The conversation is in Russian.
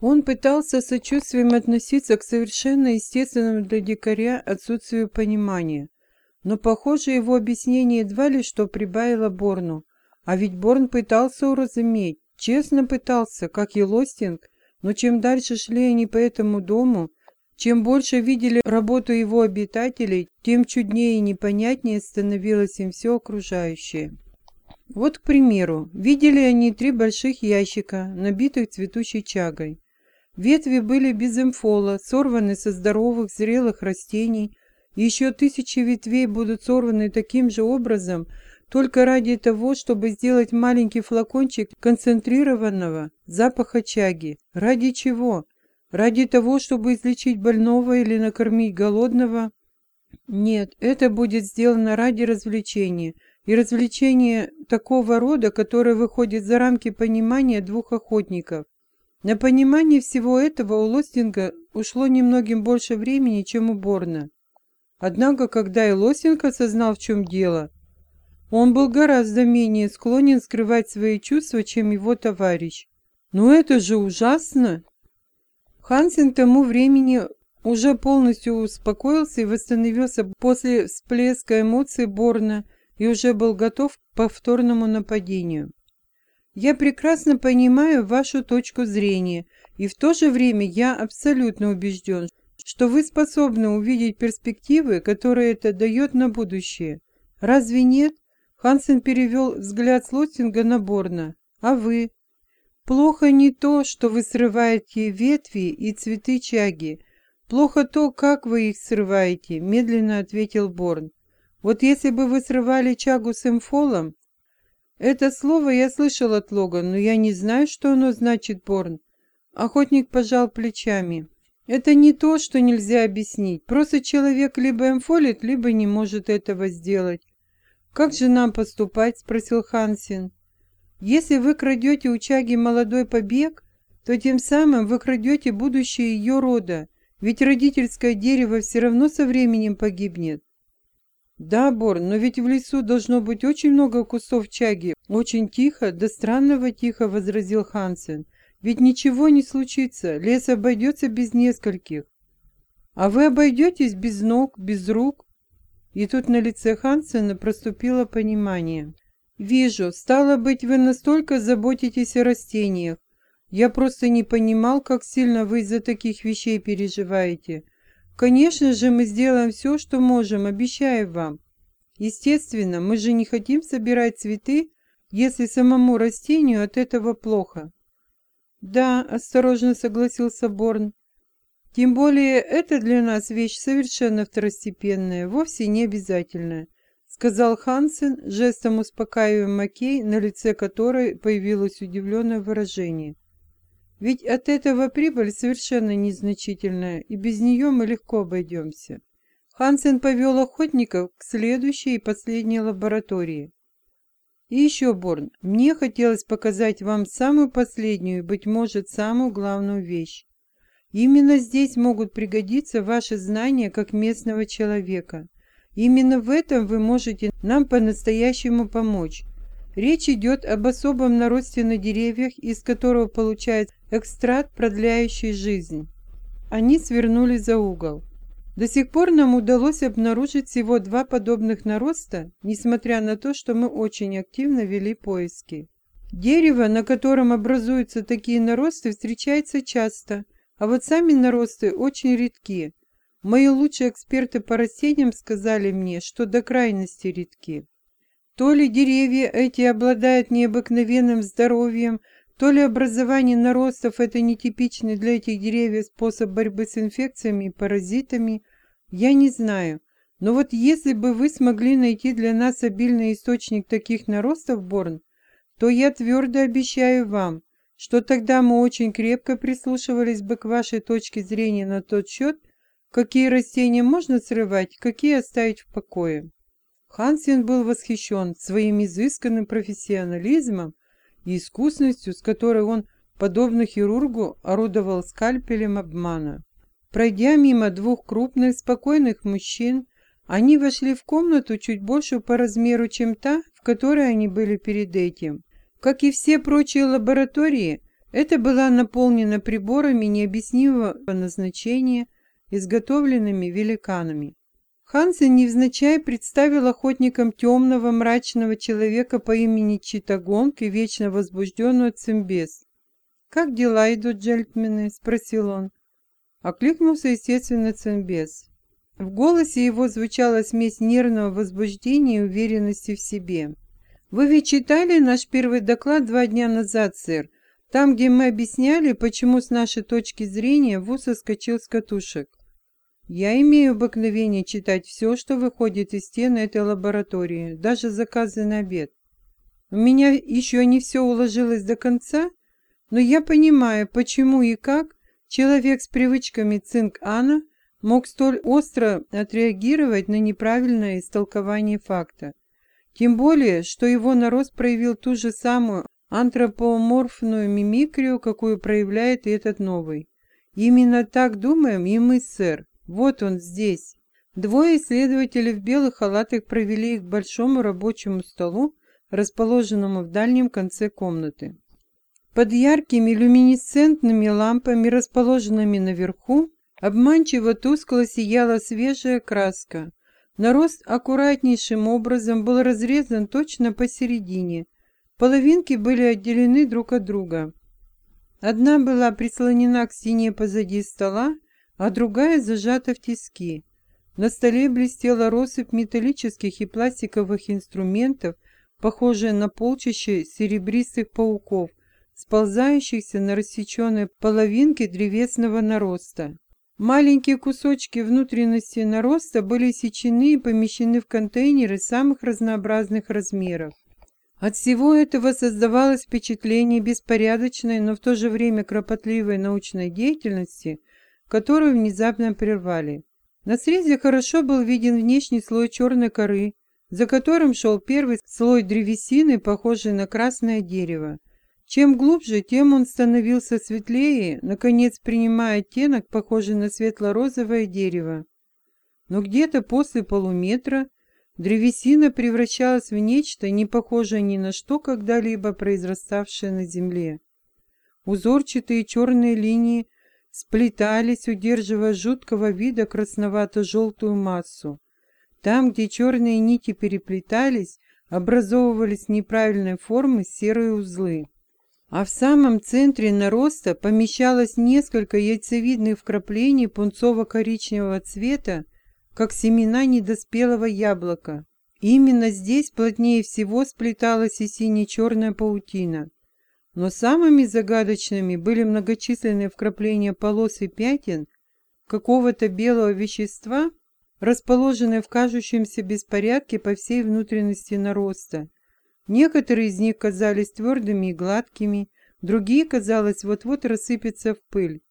Он пытался сочувствием относиться к совершенно естественному для дикаря отсутствию понимания. Но, похоже, его объяснение едва ли что прибавило Борну. А ведь Борн пытался уразуметь, честно пытался, как и Лостинг, но чем дальше шли они по этому дому, чем больше видели работу его обитателей, тем чуднее и непонятнее становилось им все окружающее. Вот, к примеру, видели они три больших ящика, набитых цветущей чагой. Ветви были без эмфола, сорваны со здоровых зрелых растений, еще тысячи ветвей будут сорваны таким же образом, только ради того, чтобы сделать маленький флакончик концентрированного запаха чаги. Ради чего? Ради того, чтобы излечить больного или накормить голодного? Нет, это будет сделано ради развлечения, и развлечения такого рода, которое выходит за рамки понимания двух охотников. На понимание всего этого у Лостинга ушло немногим больше времени, чем у Борна. Однако, когда и Лостинг осознал, в чем дело, он был гораздо менее склонен скрывать свои чувства, чем его товарищ. «Ну это же ужасно!» Хансен к тому времени уже полностью успокоился и восстановился после всплеска эмоций Борна и уже был готов к повторному нападению. Я прекрасно понимаю вашу точку зрения, и в то же время я абсолютно убежден, что вы способны увидеть перспективы, которые это дает на будущее. Разве нет? Хансен перевел взгляд с Лостинга на Борна. А вы? Плохо не то, что вы срываете ветви и цветы чаги. Плохо то, как вы их срываете, медленно ответил Борн. Вот если бы вы срывали чагу с эмфолом, это слово я слышал от Логан, но я не знаю, что оно значит, Борн. Охотник пожал плечами. Это не то, что нельзя объяснить. Просто человек либо эмфолит, либо не может этого сделать. Как же нам поступать? Спросил Хансин. Если вы крадете у Чаги молодой побег, то тем самым вы крадете будущее ее рода, ведь родительское дерево все равно со временем погибнет. «Да, Бор, но ведь в лесу должно быть очень много кустов чаги». «Очень тихо, да странного тихо», — возразил Хансен. «Ведь ничего не случится, лес обойдется без нескольких». «А вы обойдетесь без ног, без рук?» И тут на лице Хансена проступило понимание. «Вижу, стало быть, вы настолько заботитесь о растениях. Я просто не понимал, как сильно вы из-за таких вещей переживаете. Конечно же, мы сделаем все, что можем, обещаю вам. Естественно, мы же не хотим собирать цветы, если самому растению от этого плохо. Да, осторожно согласился Борн. Тем более, это для нас вещь совершенно второстепенная, вовсе не обязательная, сказал Хансен, жестом успокаивая Макей, на лице которой появилось удивленное выражение. Ведь от этого прибыль совершенно незначительная, и без нее мы легко обойдемся. Хансен повел охотников к следующей и последней лаборатории. И еще, Борн, мне хотелось показать вам самую последнюю, быть может, самую главную вещь. Именно здесь могут пригодиться ваши знания как местного человека. Именно в этом вы можете нам по-настоящему помочь. Речь идет об особом наросте на деревьях, из которого получается экстракт, продляющий жизнь. Они свернули за угол. До сих пор нам удалось обнаружить всего два подобных нароста, несмотря на то, что мы очень активно вели поиски. Дерево, на котором образуются такие наросты, встречается часто, а вот сами наросты очень редки. Мои лучшие эксперты по растениям сказали мне, что до крайности редки. То ли деревья эти обладают необыкновенным здоровьем, то ли образование наростов – это нетипичный для этих деревьев способ борьбы с инфекциями и паразитами, я не знаю. Но вот если бы вы смогли найти для нас обильный источник таких наростов, Борн, то я твердо обещаю вам, что тогда мы очень крепко прислушивались бы к вашей точке зрения на тот счет, какие растения можно срывать, какие оставить в покое. Хансен был восхищен своим изысканным профессионализмом и искусностью, с которой он, подобно хирургу, орудовал скальпелем обмана. Пройдя мимо двух крупных, спокойных мужчин, они вошли в комнату чуть больше по размеру, чем та, в которой они были перед этим. Как и все прочие лаборатории, Это была наполнена приборами необъяснимого назначения, изготовленными великанами. Хансен невзначай представил охотникам темного мрачного человека по имени Читагонг и вечно возбужденную Цимбес. «Как дела идут, джельтмены?» — спросил он. Окликнулся, естественно, Цимбес. В голосе его звучала смесь нервного возбуждения и уверенности в себе. «Вы ведь читали наш первый доклад два дня назад, сэр, там, где мы объясняли, почему с нашей точки зрения ВУЗ соскочил с катушек. Я имею обыкновение читать все, что выходит из стены этой лаборатории, даже заказы на обед. У меня еще не все уложилось до конца, но я понимаю, почему и как человек с привычками цинк-ана мог столь остро отреагировать на неправильное истолкование факта. Тем более, что его нарост проявил ту же самую антропоморфную мимикрию, какую проявляет и этот новый. Именно так думаем и мы, сэр. Вот он здесь. Двое исследователей в белых халатах провели их к большому рабочему столу, расположенному в дальнем конце комнаты. Под яркими люминесцентными лампами, расположенными наверху, обманчиво тускло сияла свежая краска. Нарост аккуратнейшим образом был разрезан точно посередине. Половинки были отделены друг от друга. Одна была прислонена к стене позади стола, а другая зажата в тиски. На столе блестела россыпь металлических и пластиковых инструментов, похожая на полчище серебристых пауков, сползающихся на рассеченной половинке древесного нароста. Маленькие кусочки внутренности нароста были сечены и помещены в контейнеры самых разнообразных размеров. От всего этого создавалось впечатление беспорядочной, но в то же время кропотливой научной деятельности, которую внезапно прервали. На срезе хорошо был виден внешний слой черной коры, за которым шел первый слой древесины, похожий на красное дерево. Чем глубже, тем он становился светлее, наконец принимая оттенок, похожий на светло-розовое дерево. Но где-то после полуметра древесина превращалась в нечто, не похожее ни на что когда-либо произраставшее на земле. Узорчатые черные линии сплетались, удерживая жуткого вида красновато-желтую массу. Там, где черные нити переплетались, образовывались неправильной формы серые узлы. А в самом центре нароста помещалось несколько яйцевидных вкраплений пунцово-коричневого цвета, как семена недоспелого яблока. именно здесь плотнее всего сплеталась и сине-черная паутина. Но самыми загадочными были многочисленные вкрапления полос и пятен какого-то белого вещества, расположенные в кажущемся беспорядке по всей внутренности нароста. Некоторые из них казались твердыми и гладкими, другие, казалось, вот-вот рассыпятся в пыль.